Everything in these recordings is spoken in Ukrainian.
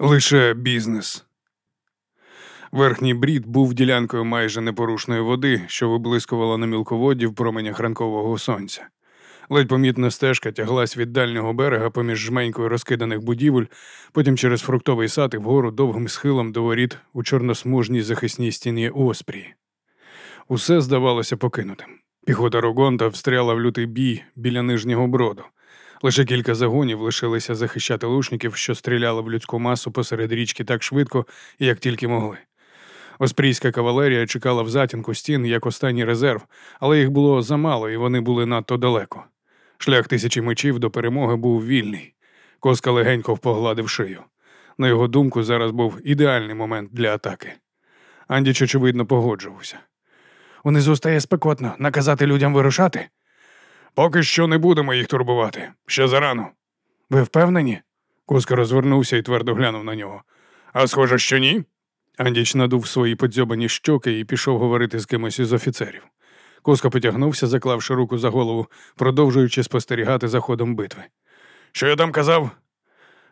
Лише бізнес. Верхній брід був ділянкою майже непорушної води, що виблискувала на мілководді в променях ранкового сонця. Ледь помітна стежка тяглась від дальнього берега поміж жменькою розкиданих будівель, потім через фруктовий сад і вгору довгим схилом до воріт у чорносмужній захисній стіні Оспрії. Усе здавалося покинутим. Піхота Рогонта встряла в лютий бій біля нижнього броду. Лише кілька загонів лишилися захищати лучників, що стріляли в людську масу посеред річки так швидко, як тільки могли. Оспрійська кавалерія чекала в затінку стін як останній резерв, але їх було замало і вони були надто далеко. Шлях тисячі мечів до перемоги був вільний. Коска легенько погладив шию. На його думку, зараз був ідеальний момент для атаки. Андіч, очевидно, погоджувався. Унизу стає спекотно, наказати людям вирушати. Поки що не будемо їх турбувати. Ще зарано. Ви впевнені? Коска розвернувся і твердо глянув на нього. А схоже, що ні. Андіч надув свої подзьобані щоки і пішов говорити з кимось із офіцерів. Коска потягнувся, заклавши руку за голову, продовжуючи спостерігати за ходом битви. Що я там казав?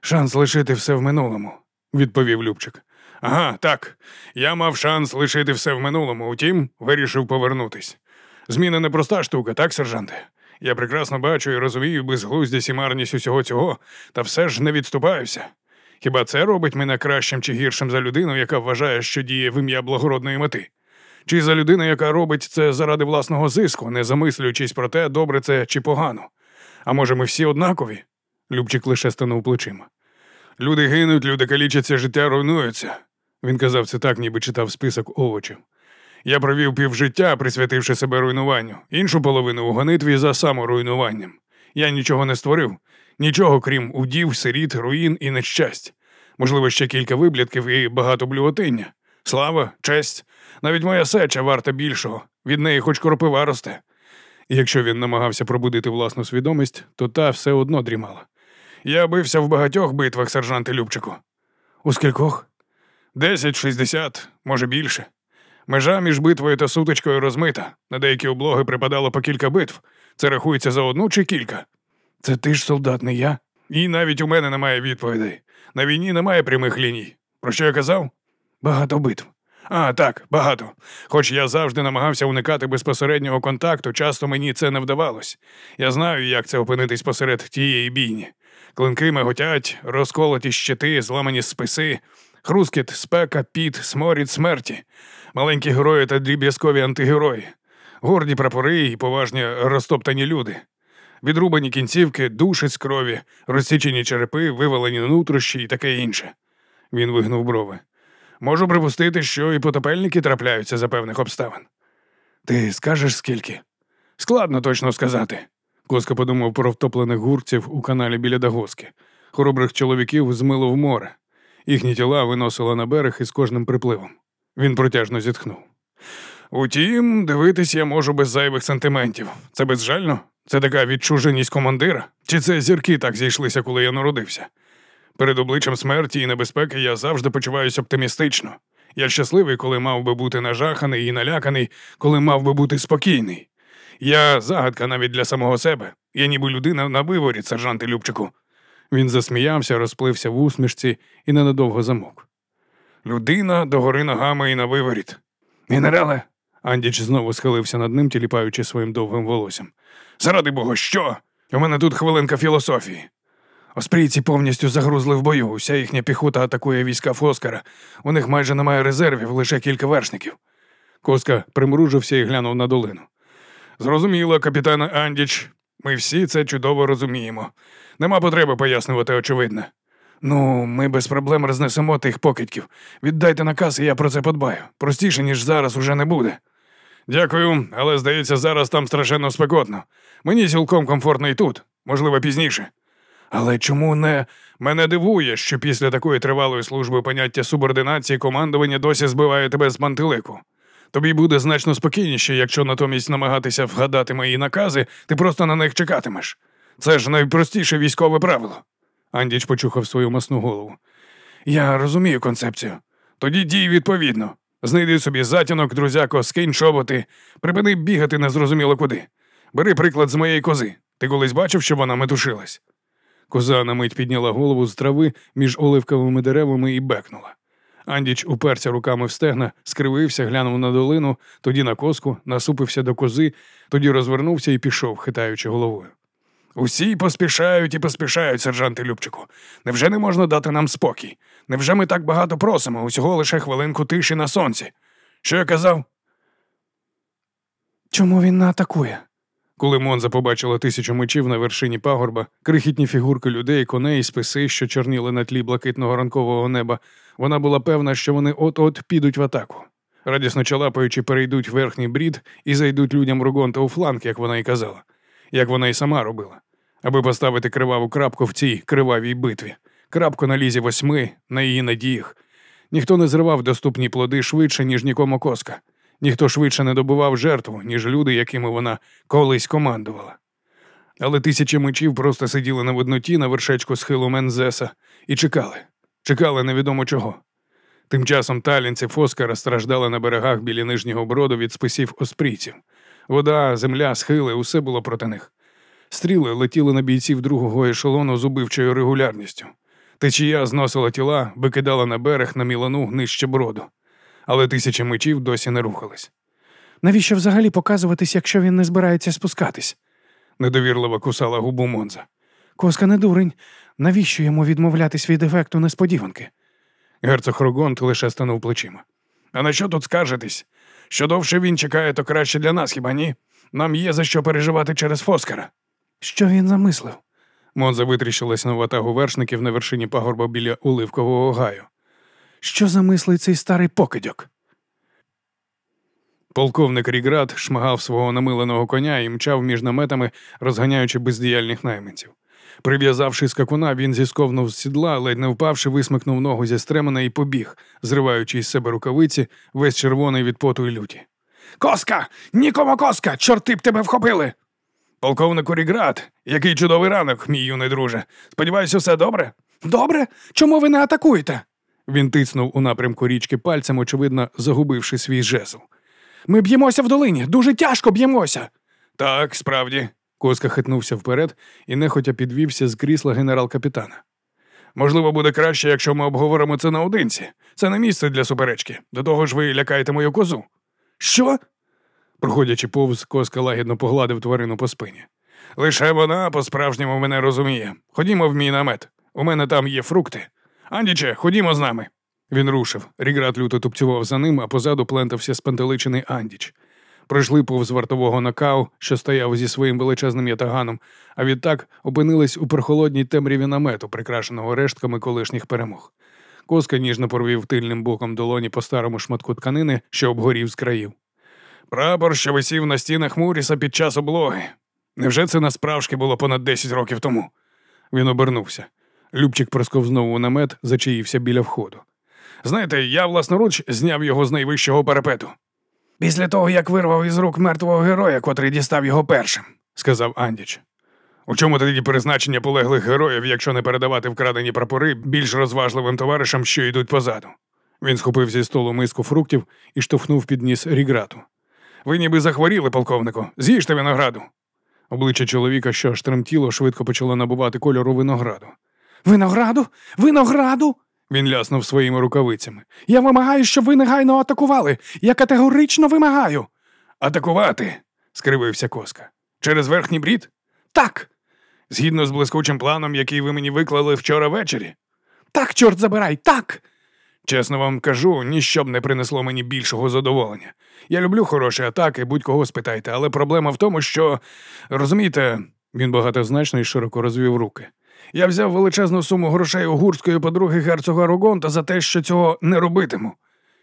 Шанс лишити все в минулому, відповів Любчик. Ага, так. Я мав шанс лишити все в минулому, утім, вирішив повернутись. Зміна непроста штука, так, сержанте? Я прекрасно бачу і розумію безглуздість і марність усього цього, та все ж не відступаюся. Хіба це робить мене кращим чи гіршим за людину, яка вважає, що діє в ім'я благородної мети? Чи за людину, яка робить це заради власного зиску, не замислюючись про те, добре це чи погано? А може, ми всі однакові? Любчик лише станув плечима. Люди гинуть, люди калічаться, життя руйнуються. Він казав це так, ніби читав список овочів. Я провів півжиття, присвятивши себе руйнуванню, іншу половину у гонитві за саморуйнуванням. Я нічого не створив, нічого крім удів, сиріт, руїн і нещасть. Можливо, ще кілька виблядків і багато блювотиння. Слава, честь, навіть моя сеча варта більшого, від неї хоч кропива росте. Якщо він намагався пробудити власну свідомість, то та все одно дрімала. Я бився в багатьох битвах, сержанте Любчику. У скількох? Десять, шістдесят, може більше. Межа між битвою та сутичкою розмита. На деякі облоги припадало по кілька битв. Це рахується за одну чи кілька. Це ти ж солдат, не я. І навіть у мене немає відповідей. На війні немає прямих ліній. Про що я казав? Багато битв. А, так, багато. Хоч я завжди намагався уникати безпосереднього контакту, часто мені це не вдавалось. Я знаю, як це опинитись посеред тієї бійні. Клинки миготять, розколоті щити, зламані списи, хрускіт, спека, піт, сморід смерті, маленькі герої та дріб'язкові антигерої, горді прапори і поважні розтоптані люди, відрубані кінцівки, душі з крові, розсічені черепи, вивалені нутрощі і таке інше. Він вигнув брови. Можу припустити, що і потопельники трапляються за певних обставин. Ти скажеш скільки? Складно точно сказати. Коска подумав про втоплених гурців у каналі біля Дагоски. Хоробрих чоловіків змило в море. Їхні тіла виносило на берег із кожним припливом. Він протяжно зітхнув. Утім, дивитись я можу без зайвих сантиментів. Це безжально? Це така відчуженість командира? Чи це зірки так зійшлися, коли я народився? Перед обличчям смерті і небезпеки я завжди почуваюся оптимістично. Я щасливий, коли мав би бути нажаханий і наляканий, коли мав би бути спокійний. Я загадка навіть для самого себе. Я ніби людина на виворі, сержанте Любчику. Він засміявся, розплився в усмішці і ненадовго замовк. Людина догори ногами і на виворіт. Генерале. Андіч знову схилився над ним, тіліпаючи своїм довгим волоссям. Заради бога, що? У мене тут хвилинка філософії. Оспрійці повністю загрузли в бою. Уся їхня піхота атакує війська Фоскара. У них майже немає резервів, лише кілька вершників. Коска примружився і глянув на долину. Зрозуміло, капітане Андіч. Ми всі це чудово розуміємо. Нема потреби пояснювати очевидне. Ну, ми без проблем рознесемо тих покидьків. Віддайте наказ, і я про це подбаю. Простіше, ніж зараз, уже не буде. Дякую, але здається, зараз там страшенно спекотно. Мені цілком комфортно і тут, можливо, пізніше. Але чому не мене дивує, що після такої тривалої служби поняття субординації командування досі збиває тебе з мантилику? Тобі буде значно спокійніше, якщо натомість намагатися вгадати мої накази, ти просто на них чекатимеш. Це ж найпростіше військове правило. Андіч почухав свою масну голову. Я розумію концепцію. Тоді дій відповідно. Знайди собі затінок, друзяко, скинь чоботи, припини бігати незрозуміло куди. Бери приклад з моєї кози. Ти колись бачив, що вона метушилась? Коза на мить підняла голову з трави між оливковими деревами і бекнула. Андіч уперся руками в стегна, скривився, глянув на долину, тоді на коску, насупився до кози, тоді розвернувся і пішов, хитаючи головою. Усі поспішають і поспішають, сержанти Любчику. Невже не можна дати нам спокій? Невже ми так багато просимо, усього лише хвилинку тиші на сонці? Що я казав? Чому він не атакує? Коли Монза побачила тисячу мечів на вершині пагорба, крихітні фігурки людей, коней, списи, що чорніли на тлі блакитного ранкового неба, вона була певна, що вони от-от підуть в атаку. Радісно чалапаючи, перейдуть верхній брід і зайдуть людям Ругонта у фланг, як вона й казала, як вона й сама робила, аби поставити криваву крапку в цій кривавій битві, крапку на лізі восьми, на її надіях. Ніхто не зривав доступні плоди швидше, ніж нікому коска. Ніхто швидше не добував жертву, ніж люди, якими вона колись командувала. Але тисячі мечів просто сиділи на видноті на вершечку схилу Мензеса і чекали, чекали невідомо чого. Тим часом талінці Фоскара страждали на берегах біля нижнього броду від списів оспрійців. Вода, земля, схили, усе було проти них. Стріли летіли на бійців другого ешелону з убивчою регулярністю. Течія зносила тіла, викидала на берег на мілану нижче броду але тисячі мечів досі не рухались. Навіщо взагалі показуватись, якщо він не збирається спускатись? недовірливо кусала губу Монза. Коска не дурень. Навіщо йому відмовлятись від ефекту несподіванки? Герцог Рогонт лише станув плечима. А на що тут скаржитись? Що довше він чекає, то краще для нас, хіба ні? Нам є за що переживати через Фоскара. Що він замислив? Монза витріщилась на ватагу вершників на вершині пагорба біля Уливкового гаю. Що замислить цей старий покидьок? Полковник Ріград шмагав свого намиленого коня і мчав між наметами, розганяючи бездіяльних найманців. Прив'язавши скакуна, він зісковнув з сідла, ледь не впавши, висмикнув ногу зі стремена і побіг, зриваючи із себе рукавиці, весь червоний від поту і люті. Коска! Нікому коска! Чорти б тебе вхопили! Полковнику Ріград, який чудовий ранок, мій юний друже. Сподіваюся, все добре? Добре? Чому ви не атакуєте? Він тицнув у напрямку річки пальцем, очевидно, загубивши свій жезл. Ми б'ємося в долині, дуже тяжко б'ємося. Так, справді. Коска хитнувся вперед і нехотя підвівся з крісла генерал-капітана. Можливо, буде краще, якщо ми обговоримо це наодинці. Це не місце для суперечки. До того ж ви лякаєте мою козу. Що? Проходячи повз, коска лагідно погладив тварину по спині. Лише вона по-справжньому мене розуміє. Ходімо в мій намет. У мене там є фрукти. Андіче, ходімо з нами. Він рушив. Ріград люто тупцював за ним, а позаду плентався спантеличений Андіч. Пройшли повз вартового накау, що стояв зі своїм величезним ятаганом, а відтак опинились у прохолодній темряві намету, прикрашеного рештками колишніх перемог. Коска ніжно порвів тильним боком долоні по старому шматку тканини, що обгорів з країв. Прапор, що висів на стінах Муріса під час облоги. Невже це насправжки було понад десять років тому? Він обернувся. Любчик просковзнув у намет, зачаївся біля входу. Знаєте, я власноруч зняв його з найвищого парапету. Після того, як вирвав із рук мертвого героя, котрий дістав його першим, сказав Андіч. У чому тоді призначення полеглих героїв, якщо не передавати вкрадені прапори більш розважливим товаришам, що йдуть позаду? Він схопив зі столу миску фруктів і штовхнув під ніс ріграту. Ви ніби захворіли, полковнику, з'їжте винограду. Обличчя чоловіка, що аж тремтіло, швидко почало набувати кольору винограду. Винограду? Винограду? Він ляснув своїми рукавицями. Я вимагаю, щоб ви негайно атакували. Я категорично вимагаю. Атакувати? скривився коска. Через верхній брід? Так. Згідно з блискучим планом, який ви мені виклали вчора ввечері? Так, чорт забирай, так. Чесно вам кажу, ніщо б не принесло мені більшого задоволення. Я люблю хороші атаки, будь-кого спитайте, але проблема в тому, що розумієте, він багатозначно і широко розвів руки. Я взяв величезну суму грошей у гурської подруги герцога Рогонта за те, що цього не робитиму.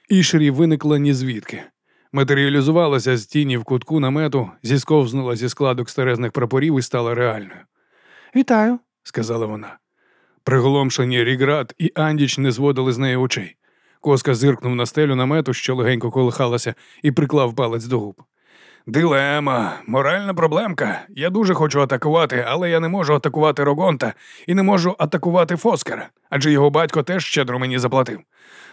Ішері виникла ні звідки. Матеріалізувалася з тіні в кутку намету, зісковзнула зі складок старезних прапорів і стала реальною. Вітаю, сказала вона. Приголомшені Ріград і Андіч не зводили з неї очей. Коска зиркнув на стелю намету, що легенько колихалася, і приклав палець до губ. Дилема, моральна проблемка. Я дуже хочу атакувати, але я не можу атакувати Рогонта і не можу атакувати Фоскара, адже його батько теж щедро мені заплатив.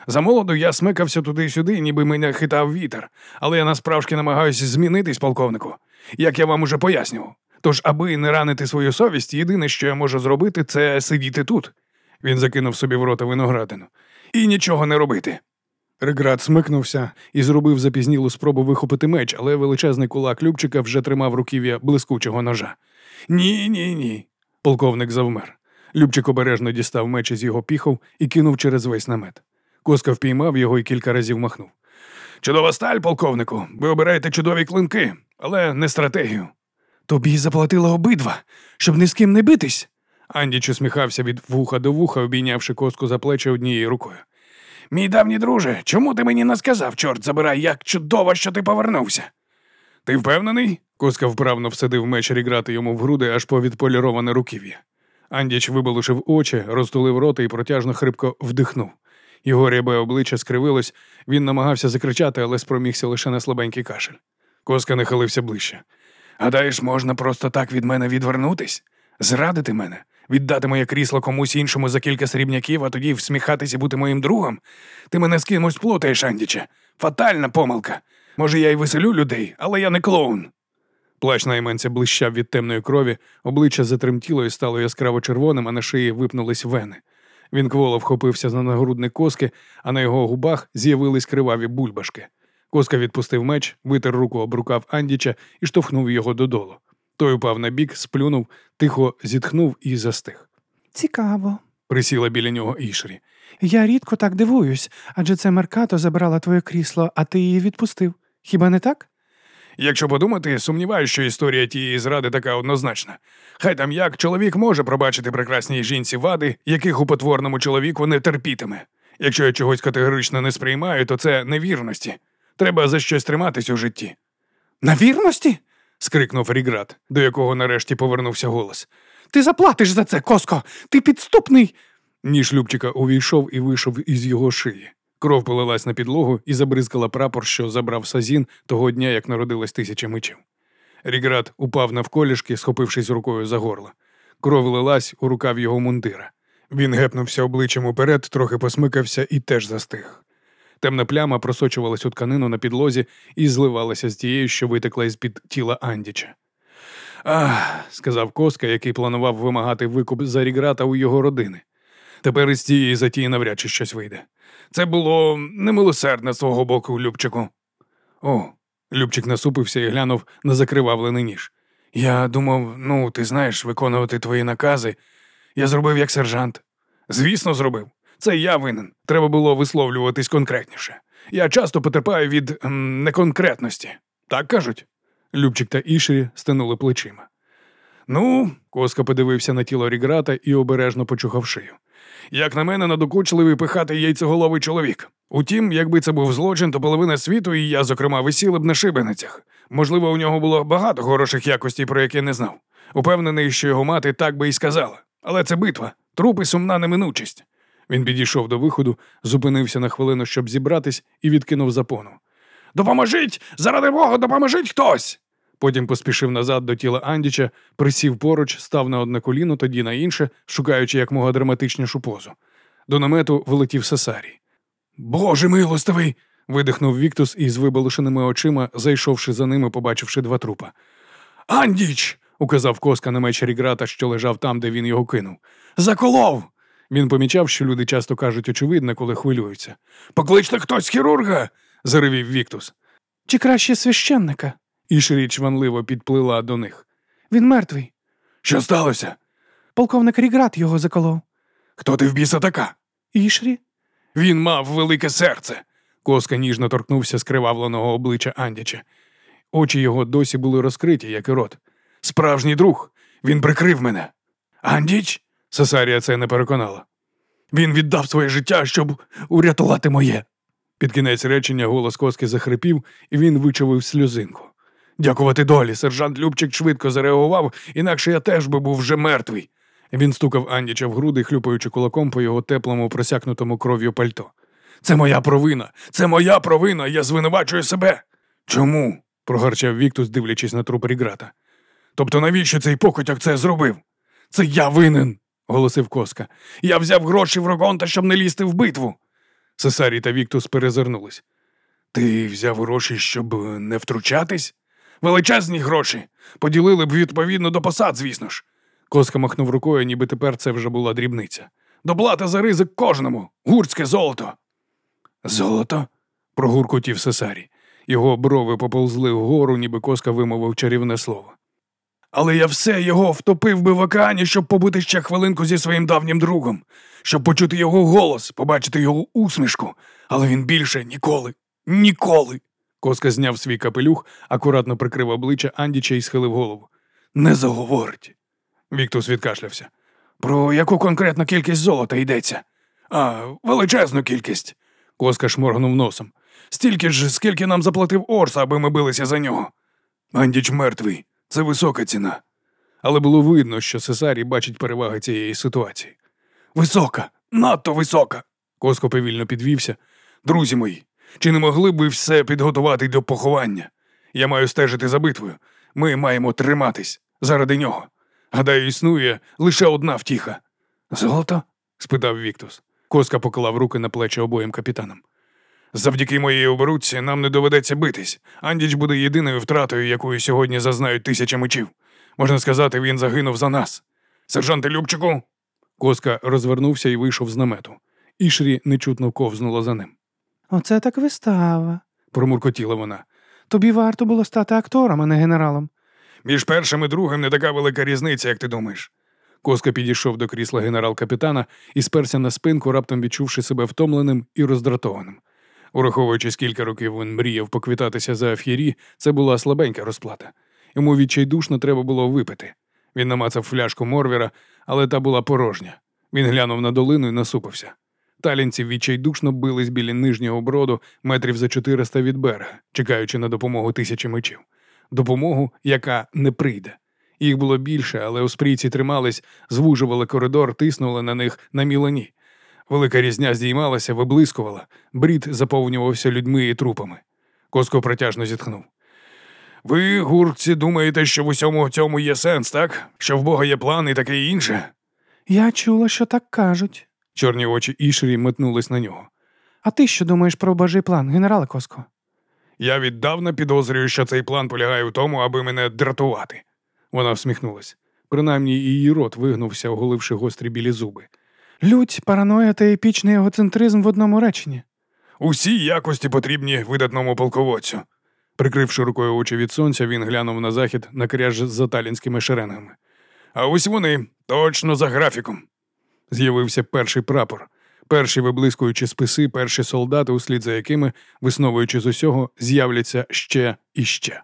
За молоду я смикався туди-сюди, ніби мене хитав вітер, але я насправді намагаюся змінитись, полковнику, як я вам уже пояснював. Тож, аби не ранити свою совість, єдине, що я можу зробити, це сидіти тут. Він закинув собі в рота виноградину. І нічого не робити. Реград смикнувся і зробив запізнілу спробу вихопити меч, але величезний кулак Любчика вже тримав руків'я блискучого ножа. Ні, ні, ні. Полковник завмер. Любчик обережно дістав меч із його піхов і кинув через весь намет. Коска впіймав його і кілька разів махнув. Чудова сталь, полковнику. Ви обираєте чудові клинки, але не стратегію. Тобі заплатили обидва, щоб ні з ким не битись. Андіч усміхався від вуха до вуха, обійнявши коску за плечі однією рукою. Мій давній друже, чому ти мені не сказав, чорт забирай, як чудово, що ти повернувся? Ти впевнений? Коска вправно всадив меч ріграти йому в груди аж по відполіроване руків'я. Андіч вибалушив очі, розтулив рота і протяжно хрипко вдихнув. Його рябе обличчя скривилось, він намагався закричати, але спромігся лише на слабенький кашель. Коска нахилився ближче. Гадаєш, можна просто так від мене відвернутись? Зрадити мене? Віддати моє крісло комусь іншому за кілька срібняків, а тоді всміхатись і бути моїм другом? Ти мене з кимось плутаєш, Андіче. Фатальна помилка. Може, я й веселю людей, але я не клоун. Плащ найменця блищав від темної крові, обличчя затремтіло і стало яскраво червоним, а на шиї випнулись вени. Він кволо вхопився за нагрудник коски, а на його губах з'явились криваві бульбашки. Коска відпустив меч, витер руку об рукав Андіча і штовхнув його додолу. Той упав на бік, сплюнув, тихо зітхнув і застиг. Цікаво. Присіла біля нього Ішрі. Я рідко так дивуюсь, адже це Меркато забрала твоє крісло, а ти її відпустив. Хіба не так? Якщо подумати, сумніваюся, що історія тієї зради така однозначна. Хай там як чоловік може пробачити прекрасній жінці вади, яких у потворному чоловіку не терпітиме. Якщо я чогось категорично не сприймаю, то це невірності. Треба за щось триматись у житті. На вірності? Скрикнув Ріград, до якого нарешті повернувся голос. Ти заплатиш за це, Коско! Ти підступний. Ніж Любчика увійшов і вийшов із його шиї. Кров полилась на підлогу і забризкала прапор, що забрав Сазін того дня, як народилась тисяча мечів. Ріград упав навколішки, схопившись рукою за горло. Кров лилась у рукав його мундира. Він гепнувся обличчям уперед, трохи посмикався і теж застиг. Темна пляма просочувалась у тканину на підлозі і зливалася з тією, що витекла із під тіла Андіча. Ах, сказав Коска, який планував вимагати викуп за Ріграта у його родини. Тепер із тієї затії навряд чи щось вийде. Це було немилосердне з твого боку, Любчику. О, Любчик насупився і глянув на закривавлений ніж. Я думав, ну, ти знаєш, виконувати твої накази. Я зробив як сержант. Звісно, зробив. Це я винен. Треба було висловлюватись конкретніше. Я часто потерпаю від ем, неконкретності. Так кажуть? Любчик та Ішрі стинули плечима. Ну, коска подивився на тіло Ріграта і обережно почухав шию. Як на мене, надокучливий пихатий яйцеголовий чоловік. Утім, якби це був злочин, то половина світу, і я, зокрема, висіли б на шибеницях. Можливо, у нього було багато хороших якостей, про які не знав. Упевнений, що його мати так би і сказала. Але це битва, труп і сумна неминучість. Він підійшов до виходу, зупинився на хвилину, щоб зібратись, і відкинув запону. Допоможіть! Заради Бога, допоможіть хтось! Потім поспішив назад до тіла Андіча, присів поруч, став на одне коліно, тоді на інше, шукаючи якмога драматичнішу позу. До намету вилетів Сесарій. Боже милостивий! видихнув Віктус із вибалушеними очима, зайшовши за ними, побачивши два трупа. Андіч! указав коска на меч Ріграта, що лежав там, де він його кинув. Заколов! Він помічав, що люди часто кажуть очевидне, коли хвилюються. Покличте хтось хірурга. заревів Віктус. Чи краще священника? Ішрі чванливо підплила до них. Він мертвий. Що сталося? Полковник Ріграт його заколов. Хто ти в біса така? Ішрі? Він мав велике серце. Коска ніжно торкнувся скривавленого обличчя Андяча. Очі його досі були розкриті, як і рот. Справжній друг. Він прикрив мене. Андіч? Сесарія це не переконала. Він віддав своє життя, щоб урятувати моє. Під кінець речення голос коски захрипів, і він вичавив сльозинку. Дякувати долі, сержант Любчик швидко зареагував, інакше я теж би був вже мертвий. Він стукав Андіча в груди, хлюпаючи кулаком по його теплому, просякнутому кров'ю пальто. Це моя провина, це моя провина, я звинувачую себе. Чому? прогарчав Віктус, дивлячись на труп Ріграта. Тобто навіщо цей покотяк це зробив? Це я винен, голосив коска. Я взяв гроші в Рогонта, щоб не лізти в битву. Сесарій та Віктус перезирнулись. Ти взяв гроші, щоб не втручатись? Величезні гроші. Поділили б відповідно до посад, звісно ж. Коска махнув рукою, ніби тепер це вже була дрібниця. Доплата за ризик кожному. Гурське золото. Золото? прогуркотів Сесарій. Його брови поповзли вгору, ніби коска вимовив чарівне слово. Але я все його втопив би в океані, щоб побути ще хвилинку зі своїм давнім другом, щоб почути його голос, побачити його усмішку. Але він більше ніколи, ніколи. Коска зняв свій капелюх, акуратно прикрив обличчя Андіча і схилив голову. Не заговорить. Віктус відкашлявся. Про яку конкретну кількість золота йдеться? А, величезну кількість. Коска шморгнув носом. Стільки ж, скільки нам заплатив Орс, аби ми билися за нього. Андіч мертвий. Це висока ціна. Але було видно, що Сесарій бачить переваги цієї ситуації. Висока, надто висока. Коско повільно підвівся. Друзі мої, чи не могли б ви все підготувати до поховання? Я маю стежити за битвою. Ми маємо триматись заради нього. Гадаю, існує лише одна втіха. Золото? спитав Віктус. Коска поклав руки на плечі обоїм капітанам. Завдяки моїй оборудці нам не доведеться битись. Андіч буде єдиною втратою, якою сьогодні зазнають тисячі мечів. Можна сказати, він загинув за нас. Сержанте Любчику. Коска розвернувся і вийшов з намету. Ішрі нечутно ковзнула за ним. Оце так вистава. Промуркотіла вона. Тобі варто було стати актором, а не генералом. Між першим і другим не така велика різниця, як ти думаєш. Коска підійшов до крісла генерал-капітана і сперся на спинку, раптом відчувши себе втомленим і роздратованим. Ураховуючи, скільки років він мріяв поквітатися за аф'єрі, це була слабенька розплата. Йому відчайдушно треба було випити. Він намацав фляжку Морвіра, але та була порожня. Він глянув на долину і насупився. Талінці відчайдушно бились біля нижнього броду метрів за 400 від берега, чекаючи на допомогу тисячі мечів. Допомогу, яка не прийде. Їх було більше, але у успрійці тримались, звужували коридор, тиснули на них на мілані. Велика різня здіймалася, виблискувала, брід заповнювався людьми і трупами. Коско протяжно зітхнув. Ви, гурці, думаєте, що в усьому цьому є сенс, так? Що в Бога є план і таке інше? Я чула, що так кажуть. Чорні очі Ішері метнулись на нього. А ти що думаєш про божий план, генерале Коско? Я віддавна підозрюю, що цей план полягає в тому, аби мене дратувати. Вона всміхнулась. Принаймні її рот вигнувся, оголивши гострі білі зуби. Лють, параноя та епічний егоцентризм в одному реченні. Усі якості потрібні видатному полководцю. Прикривши рукою очі від сонця, він глянув на захід на кряж за талінськими шеренгами. А ось вони, точно за графіком. З'явився перший прапор, перші виблискуючі списи, перші солдати, услід за якими, висновуючи з усього, з'являться ще і ще.